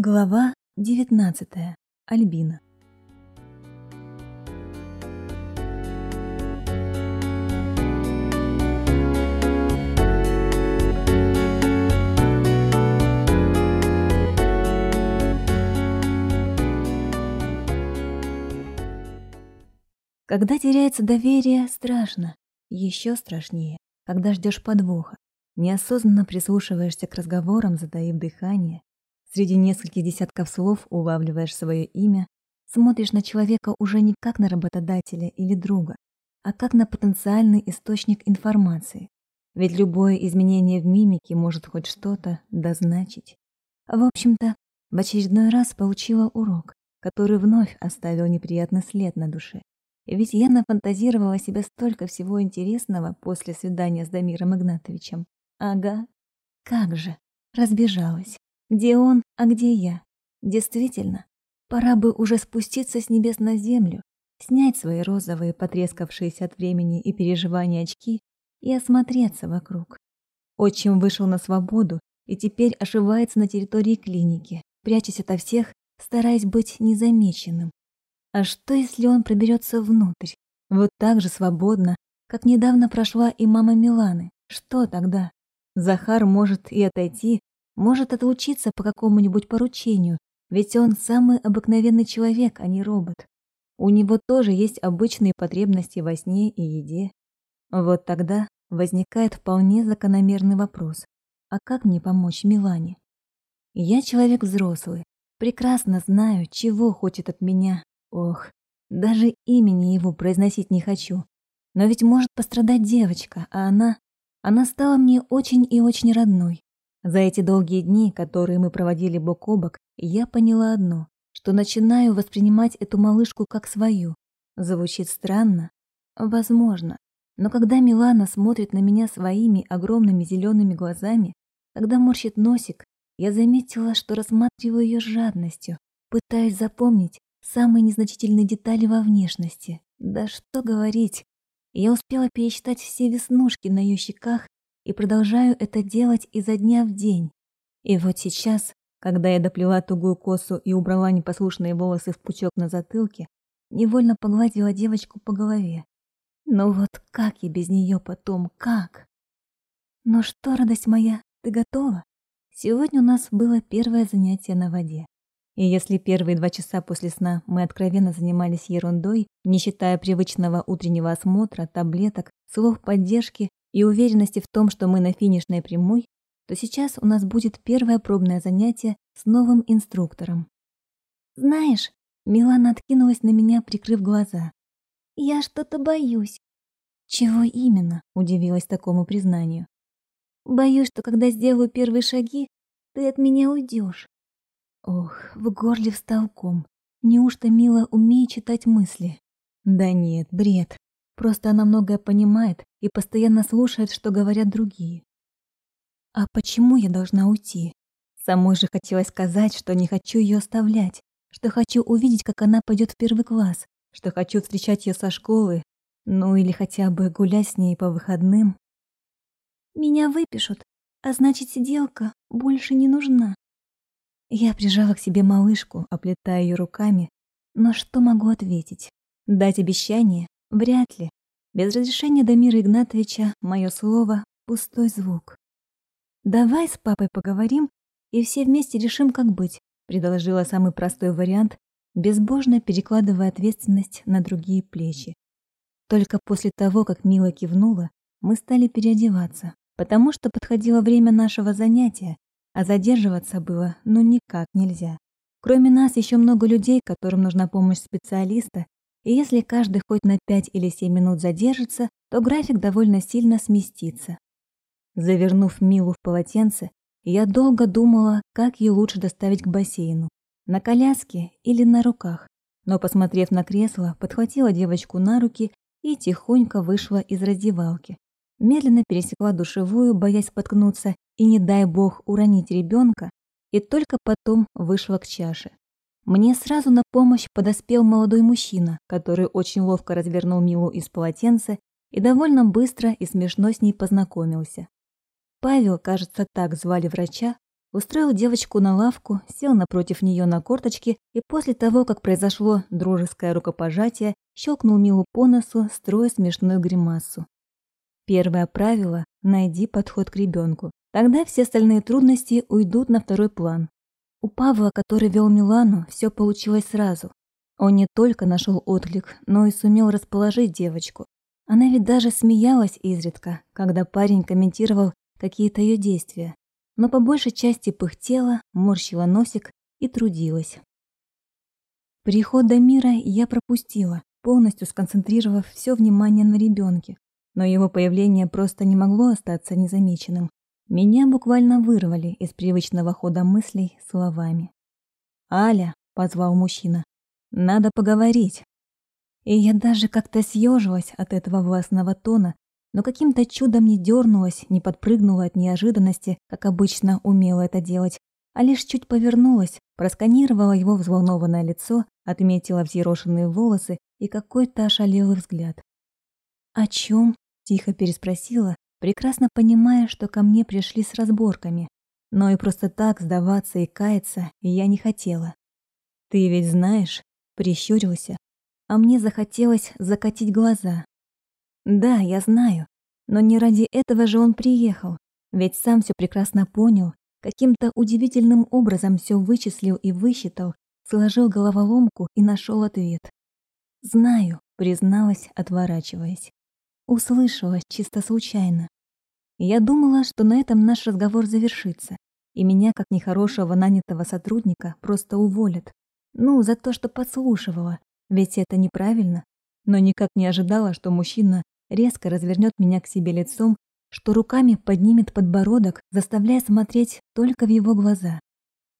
Глава 19. Альбина. Когда теряется доверие, страшно. Еще страшнее, когда ждешь подвоха. Неосознанно прислушиваешься к разговорам, затаив дыхание, Среди нескольких десятков слов улавливаешь свое имя, смотришь на человека уже не как на работодателя или друга, а как на потенциальный источник информации. Ведь любое изменение в мимике может хоть что-то дозначить. В общем-то, в очередной раз получила урок, который вновь оставил неприятный след на душе. Ведь я нафантазировала себя столько всего интересного после свидания с Дамиром Игнатовичем. Ага, как же, разбежалась. Где он, а где я? Действительно, пора бы уже спуститься с небес на землю, снять свои розовые, потрескавшиеся от времени и переживаний очки и осмотреться вокруг. Отчим вышел на свободу и теперь ошивается на территории клиники, прячась ото всех, стараясь быть незамеченным. А что, если он проберется внутрь? Вот так же свободно, как недавно прошла и мама Миланы. Что тогда? Захар может и отойти, может отлучиться по какому-нибудь поручению, ведь он самый обыкновенный человек, а не робот. У него тоже есть обычные потребности во сне и еде. Вот тогда возникает вполне закономерный вопрос. А как мне помочь Милане? Я человек взрослый, прекрасно знаю, чего хочет от меня. Ох, даже имени его произносить не хочу. Но ведь может пострадать девочка, а она... Она стала мне очень и очень родной. За эти долгие дни, которые мы проводили бок о бок, я поняла одно, что начинаю воспринимать эту малышку как свою. Звучит странно? Возможно. Но когда Милана смотрит на меня своими огромными зелеными глазами, когда морщит носик, я заметила, что рассматриваю ее с жадностью, пытаясь запомнить самые незначительные детали во внешности. Да что говорить. Я успела пересчитать все веснушки на ее щеках и продолжаю это делать изо дня в день. И вот сейчас, когда я доплела тугую косу и убрала непослушные волосы в пучок на затылке, невольно погладила девочку по голове. Но вот как я без нее потом, как? Ну что, радость моя, ты готова? Сегодня у нас было первое занятие на воде. И если первые два часа после сна мы откровенно занимались ерундой, не считая привычного утреннего осмотра, таблеток, слов поддержки и уверенности в том, что мы на финишной прямой, то сейчас у нас будет первое пробное занятие с новым инструктором. «Знаешь», — Милана откинулась на меня, прикрыв глаза, — «я что-то боюсь». «Чего именно?» — удивилась такому признанию. «Боюсь, что когда сделаю первые шаги, ты от меня уйдешь. Ох, в горле встал ком. Неужто Мила умеет читать мысли? Да нет, бред. Просто она многое понимает и постоянно слушает, что говорят другие. А почему я должна уйти? Самой же хотелось сказать, что не хочу ее оставлять, что хочу увидеть, как она пойдет в первый класс, что хочу встречать ее со школы, ну или хотя бы гулять с ней по выходным. Меня выпишут, а значит, сиделка больше не нужна. Я прижала к себе малышку, оплетая ее руками, но что могу ответить? Дать обещание? Вряд ли. Без разрешения Дамира Игнатовича мое слово — пустой звук. «Давай с папой поговорим, и все вместе решим, как быть», — предложила самый простой вариант, безбожно перекладывая ответственность на другие плечи. Только после того, как Мила кивнула, мы стали переодеваться, потому что подходило время нашего занятия, а задерживаться было ну никак нельзя. Кроме нас еще много людей, которым нужна помощь специалиста, и если каждый хоть на 5 или 7 минут задержится, то график довольно сильно сместится. Завернув Милу в полотенце, я долго думала, как ее лучше доставить к бассейну. На коляске или на руках. Но, посмотрев на кресло, подхватила девочку на руки и тихонько вышла из раздевалки. Медленно пересекла душевую, боясь споткнуться и, не дай бог, уронить ребенка, и только потом вышла к чаше. Мне сразу на помощь подоспел молодой мужчина, который очень ловко развернул Милу из полотенца и довольно быстро и смешно с ней познакомился. Павел, кажется, так звали врача, устроил девочку на лавку, сел напротив нее на корточки и после того, как произошло дружеское рукопожатие, щелкнул Милу по носу, строя смешную гримасу. Первое правило – найди подход к ребенку. Тогда все остальные трудности уйдут на второй план, у Павла, который вел Милану, все получилось сразу. Он не только нашел отклик, но и сумел расположить девочку. Она ведь даже смеялась изредка, когда парень комментировал какие-то ее действия, но по большей части пыхтела, морщила носик и трудилась. Приход до мира я пропустила, полностью сконцентрировав все внимание на ребенке, но его появление просто не могло остаться незамеченным. Меня буквально вырвали из привычного хода мыслей словами. «Аля!» — позвал мужчина. «Надо поговорить!» И я даже как-то съежилась от этого властного тона, но каким-то чудом не дернулась, не подпрыгнула от неожиданности, как обычно умела это делать, а лишь чуть повернулась, просканировала его взволнованное лицо, отметила взъерошенные волосы и какой-то ошалелый взгляд. «О чем?» — тихо переспросила, прекрасно понимая, что ко мне пришли с разборками. Но и просто так сдаваться и каяться я не хотела. «Ты ведь знаешь», — прищурился, а мне захотелось закатить глаза. «Да, я знаю, но не ради этого же он приехал, ведь сам все прекрасно понял, каким-то удивительным образом все вычислил и высчитал, сложил головоломку и нашел ответ. «Знаю», — призналась, отворачиваясь услышала чисто случайно. Я думала, что на этом наш разговор завершится, и меня, как нехорошего нанятого сотрудника, просто уволят. Ну, за то, что подслушивала, ведь это неправильно. Но никак не ожидала, что мужчина резко развернет меня к себе лицом, что руками поднимет подбородок, заставляя смотреть только в его глаза.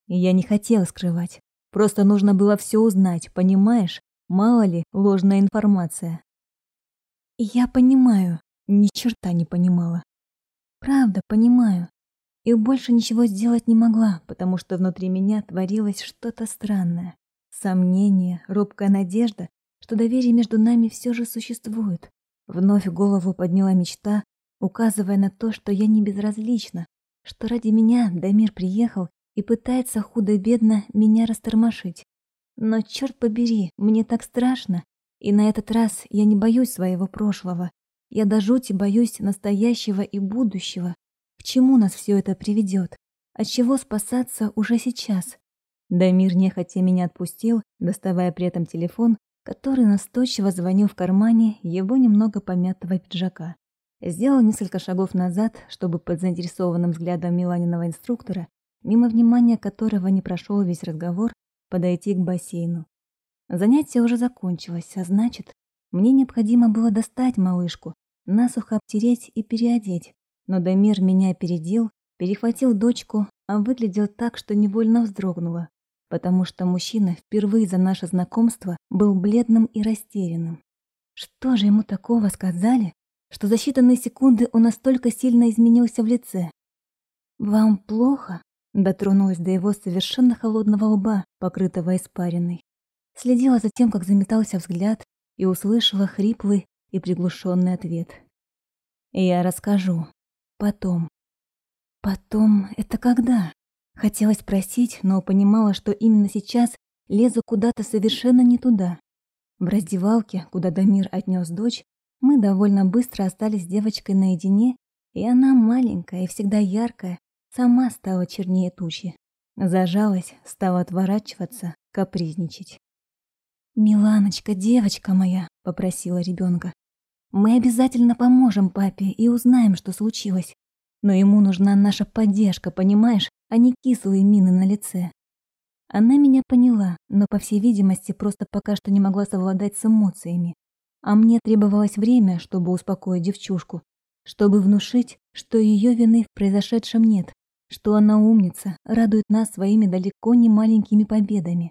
И я не хотела скрывать. Просто нужно было все узнать, понимаешь? Мало ли, ложная информация. Я понимаю, ни черта не понимала. Правда, понимаю. И больше ничего сделать не могла, потому что внутри меня творилось что-то странное. Сомнение, робкая надежда, что доверие между нами все же существует. Вновь голову подняла мечта, указывая на то, что я не безразлична, что ради меня Дамир приехал и пытается худо-бедно меня растормошить. Но черт побери, мне так страшно, и на этот раз я не боюсь своего прошлого. Я до жути боюсь настоящего и будущего. К чему нас все это приведет? От чего спасаться уже сейчас? Дамир нехотя меня отпустил, доставая при этом телефон, который настойчиво звонил в кармане его немного помятого пиджака. Сделал несколько шагов назад, чтобы под заинтересованным взглядом Миланиного инструктора, мимо внимания которого не прошел весь разговор, подойти к бассейну. Занятие уже закончилось, а значит, мне необходимо было достать малышку, насухо обтереть и переодеть. Но Дамир меня опередил, перехватил дочку, а выглядел так, что невольно вздрогнула, потому что мужчина впервые за наше знакомство был бледным и растерянным. Что же ему такого сказали, что за считанные секунды он настолько сильно изменился в лице? «Вам плохо?» — дотронулась до его совершенно холодного лба, покрытого испариной следила за тем, как заметался взгляд, и услышала хриплый и приглушенный ответ. «Я расскажу. Потом». «Потом — это когда?» Хотелось спросить, но понимала, что именно сейчас лезу куда-то совершенно не туда. В раздевалке, куда Дамир отнес дочь, мы довольно быстро остались с девочкой наедине, и она маленькая и всегда яркая, сама стала чернее тучи. Зажалась, стала отворачиваться, капризничать. «Миланочка, девочка моя!» — попросила ребенка. «Мы обязательно поможем папе и узнаем, что случилось. Но ему нужна наша поддержка, понимаешь, а не кислые мины на лице». Она меня поняла, но, по всей видимости, просто пока что не могла совладать с эмоциями. А мне требовалось время, чтобы успокоить девчушку, чтобы внушить, что ее вины в произошедшем нет, что она умница, радует нас своими далеко не маленькими победами.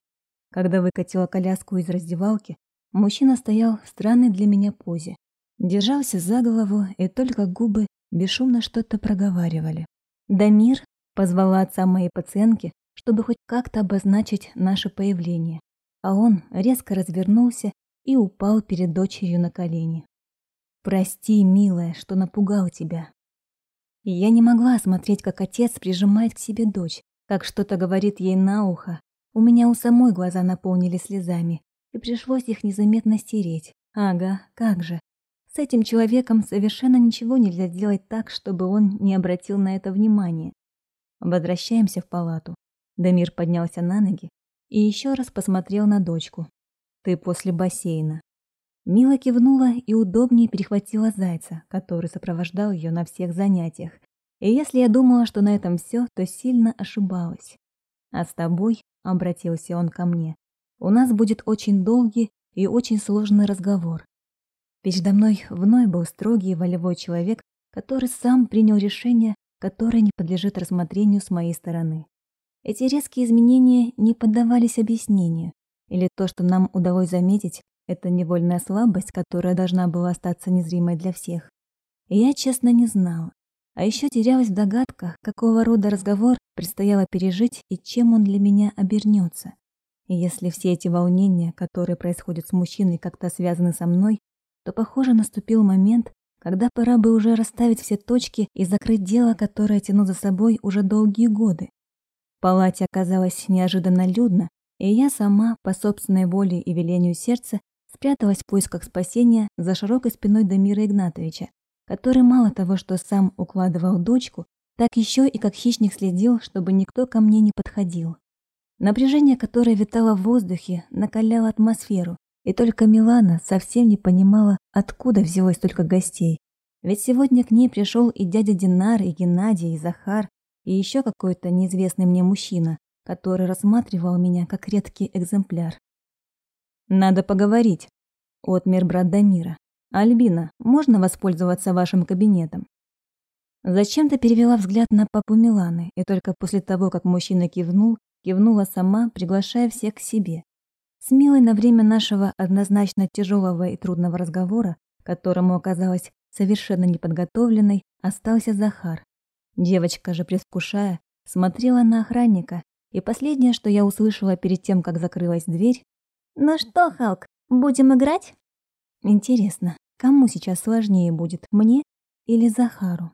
Когда выкатила коляску из раздевалки, мужчина стоял в странной для меня позе. Держался за голову, и только губы бесшумно что-то проговаривали. «Дамир!» — позвала отца моей пациентки, чтобы хоть как-то обозначить наше появление. А он резко развернулся и упал перед дочерью на колени. «Прости, милая, что напугал тебя». Я не могла смотреть, как отец прижимает к себе дочь, как что-то говорит ей на ухо, у меня у самой глаза наполнились слезами, и пришлось их незаметно стереть. Ага, как же. С этим человеком совершенно ничего нельзя сделать так, чтобы он не обратил на это внимания. Возвращаемся в палату. Дамир поднялся на ноги и еще раз посмотрел на дочку. Ты после бассейна. Мила кивнула и удобнее перехватила зайца, который сопровождал ее на всех занятиях. И если я думала, что на этом все, то сильно ошибалась. А с тобой обратился он ко мне. У нас будет очень долгий и очень сложный разговор. Передо мной вновь был строгий и волевой человек, который сам принял решение, которое не подлежит рассмотрению с моей стороны. Эти резкие изменения не поддавались объяснению, или то, что нам удалось заметить, это невольная слабость, которая должна была остаться незримой для всех. И я честно не знала, а еще терялась в догадках, какого рода разговор предстояло пережить и чем он для меня обернется. И если все эти волнения, которые происходят с мужчиной, как-то связаны со мной, то, похоже, наступил момент, когда пора бы уже расставить все точки и закрыть дело, которое тяну за собой уже долгие годы. В палате оказалось неожиданно людно, и я сама, по собственной воле и велению сердца, спряталась в поисках спасения за широкой спиной Дамира Игнатовича, который мало того, что сам укладывал дочку, так еще и как хищник следил, чтобы никто ко мне не подходил. Напряжение, которое витало в воздухе, накаляло атмосферу, и только Милана совсем не понимала, откуда взялось столько гостей. Ведь сегодня к ней пришел и дядя Динар, и Геннадий, и Захар, и еще какой-то неизвестный мне мужчина, который рассматривал меня как редкий экземпляр. «Надо поговорить», — отмер брат Дамира. «Альбина, можно воспользоваться вашим кабинетом?» Зачем-то перевела взгляд на папу Миланы, и только после того, как мужчина кивнул, кивнула сама, приглашая всех к себе. С на время нашего однозначно тяжелого и трудного разговора, которому оказалась совершенно неподготовленной, остался Захар. Девочка же, предвкушая, смотрела на охранника, и последнее, что я услышала перед тем, как закрылась дверь... «Ну что, Халк, будем играть?» Интересно, кому сейчас сложнее будет, мне или Захару?